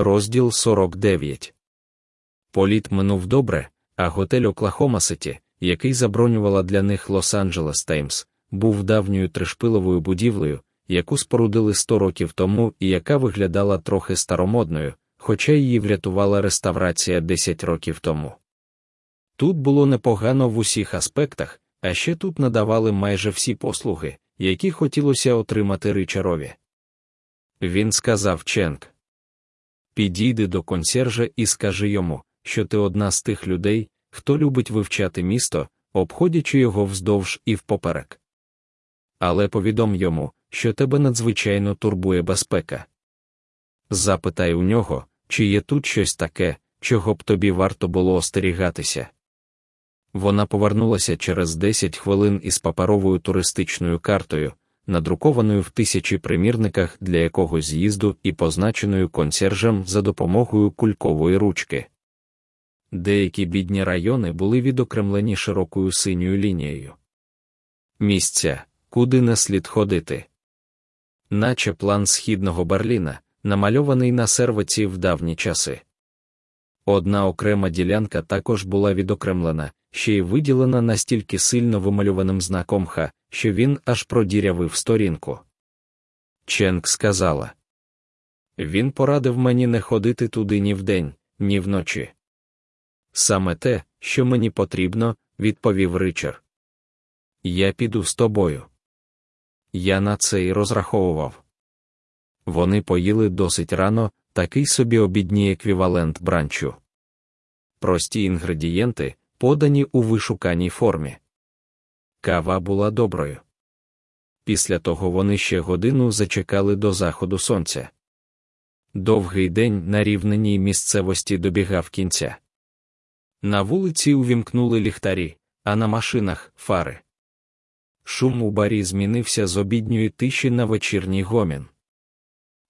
Розділ 49 Політ минув добре, а готель Оклахома Ситі, який забронювала для них Лос-Анджелес Таймс, був давньою тришпиловою будівлею, яку спорудили 100 років тому і яка виглядала трохи старомодною, хоча її врятувала реставрація 10 років тому. Тут було непогано в усіх аспектах, а ще тут надавали майже всі послуги, які хотілося отримати Ричарові. Він сказав Ченк. Підійди до консьержа і скажи йому, що ти одна з тих людей, хто любить вивчати місто, обходячи його вздовж і впоперек. Але повідом йому, що тебе надзвичайно турбує безпека. Запитай у нього, чи є тут щось таке, чого б тобі варто було остерігатися. Вона повернулася через 10 хвилин із паперовою туристичною картою, надрукованою в тисячі примірниках для якогось з'їзду і позначеною консьержем за допомогою кулькової ручки. Деякі бідні райони були відокремлені широкою синьою лінією. Місця, куди не слід ходити. Наче план східного Берліна, намальований на сервиці в давні часи. Одна окрема ділянка також була відокремлена, ще й виділена настільки сильно вималюваним знаком Х, що він аж продірявив сторінку. Ченк сказала. Він порадив мені не ходити туди ні вдень, ні вночі. Саме те, що мені потрібно, відповів Ричард. Я піду з тобою. Я на це й розраховував. Вони поїли досить рано, такий собі обідній еквівалент бранчу. Прості інгредієнти, подані у вишуканій формі. Кава була доброю. Після того вони ще годину зачекали до заходу сонця. Довгий день на рівненій місцевості добігав кінця. На вулиці увімкнули ліхтарі, а на машинах фари. Шум у барі змінився з обідньої тиші на вечірній гомін.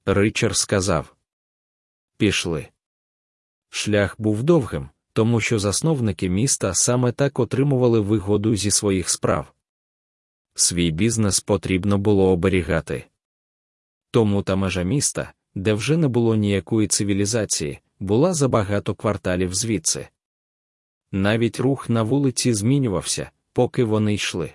Ричард сказав: Пішли. Шлях був довгим, тому що засновники міста саме так отримували вигоду зі своїх справ. Свій бізнес потрібно було оберігати. Тому та межа міста, де вже не було ніякої цивілізації, була за багато кварталів звідси. Навіть рух на вулиці змінювався, поки вони йшли.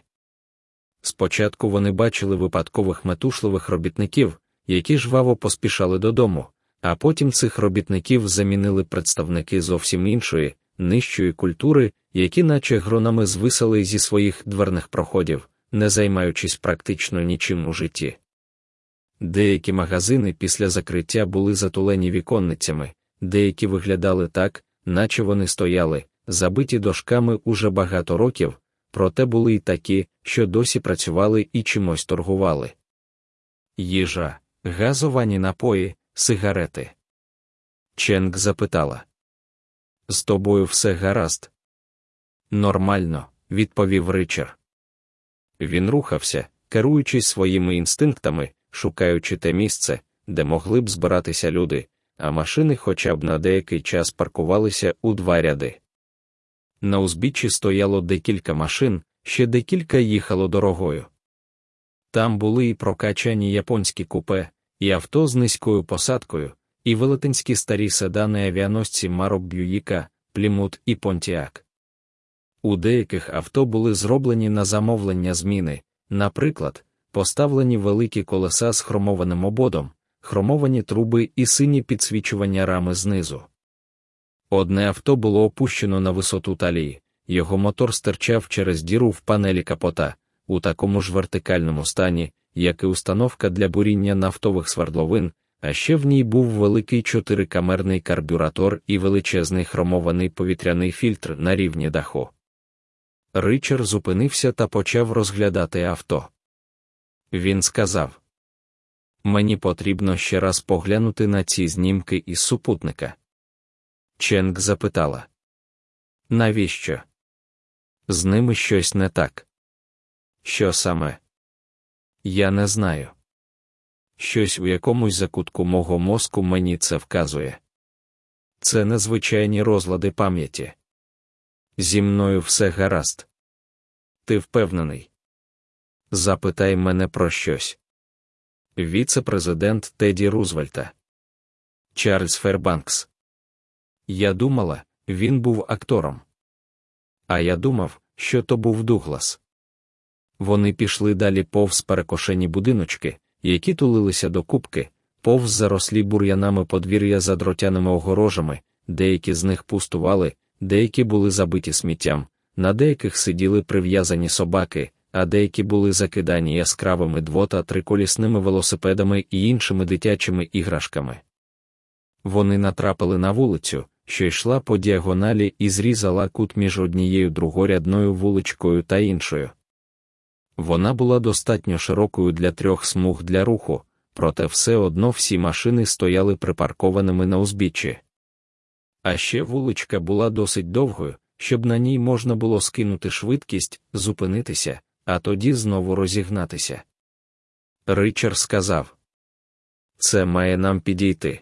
Спочатку вони бачили випадкових метушливих робітників, які жваво поспішали додому, а потім цих робітників замінили представники зовсім іншої, нижчої культури, які, наче гронами, звисали зі своїх дверних проходів, не займаючись практично нічим у житті. Деякі магазини після закриття були затулені віконницями, деякі виглядали так, наче вони стояли, забиті дошками уже багато років, проте були й такі, що досі працювали і чимось торгували. Їжа, газовані напої, сигарети. Ченк запитала. З тобою все гаразд? Нормально, відповів Ричард. Він рухався, керуючись своїми інстинктами, шукаючи те місце, де могли б збиратися люди, а машини хоча б на деякий час паркувалися у два ряди. На узбіччі стояло декілька машин, ще декілька їхало дорогою. Там були і прокачані японські купе, і авто з низькою посадкою, і велетенські старі седани авіаносці Марок Б'юїка, Плімут і Понтіак. У деяких авто були зроблені на замовлення зміни, наприклад, поставлені великі колеса з хромованим ободом, хромовані труби і сині підсвічування рами знизу. Одне авто було опущено на висоту талії, його мотор стирчав через діру в панелі капота, у такому ж вертикальному стані, як і установка для буріння нафтових свердловин, а ще в ній був великий чотирикамерний карбюратор і величезний хромований повітряний фільтр на рівні даху. Ричард зупинився та почав розглядати авто. Він сказав: Мені потрібно ще раз поглянути на ці знімки із супутника. Ченк запитала: Навіщо? З ними щось не так. Що саме? Я не знаю. Щось у якомусь закутку мого мозку мені це вказує. Це незвичайні розлади пам'яті. Зі мною все гаразд. Ти впевнений? Запитай мене про щось. Віце-президент Теді Рузвельта. Чарльз Фербанкс. Я думала, він був актором. А я думав, що то був Дуглас. Вони пішли далі повз перекошені будиночки, які тулилися до кубки, повз зарослі бур'янами подвір'я за дротяними огорожами, деякі з них пустували, деякі були забиті сміттям, на деяких сиділи прив'язані собаки, а деякі були закидані яскравими дво- та триколісними велосипедами і іншими дитячими іграшками. Вони натрапили на вулицю, що йшла по діагоналі і зрізала кут між однією другорядною вуличкою та іншою. Вона була достатньо широкою для трьох смуг для руху, проте все одно всі машини стояли припаркованими на узбіччі. А ще вуличка була досить довгою, щоб на ній можна було скинути швидкість, зупинитися, а тоді знову розігнатися. Ричард сказав: Це має нам підійти.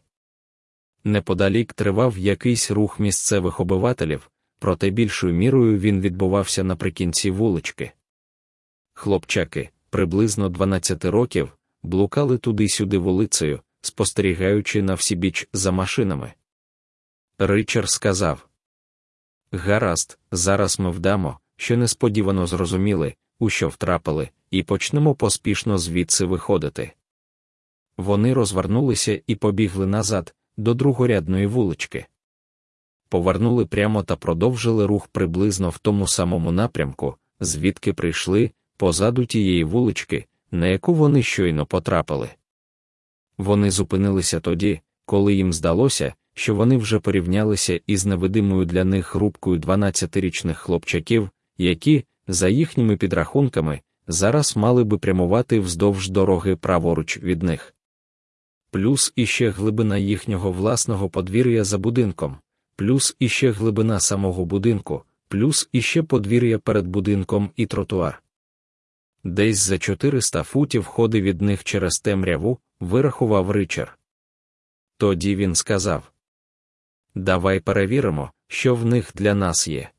Неподалік тривав якийсь рух місцевих обивателів, проте більшою мірою він відбувався наприкінці вулички. Хлопчаки, приблизно 12 років, блукали туди-сюди вулицею, спостерігаючи на всі біч за машинами. Ричард сказав: Гаразд, зараз ми вдамо, що несподівано зрозуміли, у що втрапили, і почнемо поспішно звідси виходити. Вони розвернулися і побігли назад, до другорядної вулички. Повернули прямо та продовжили рух приблизно в тому самому напрямку, звідки прийшли, позаду тієї вулички, на яку вони щойно потрапили. Вони зупинилися тоді, коли їм здалося, що вони вже порівнялися із невидимою для них групкою 12-річних хлопчаків, які, за їхніми підрахунками, зараз мали би прямувати вздовж дороги праворуч від них. Плюс іще глибина їхнього власного подвір'я за будинком, плюс іще глибина самого будинку, плюс іще подвір'я перед будинком і тротуар. Десь за 400 футів ходи від них через темряву, вирахував Ричард. Тоді він сказав: Давай перевіримо, що в них для нас є.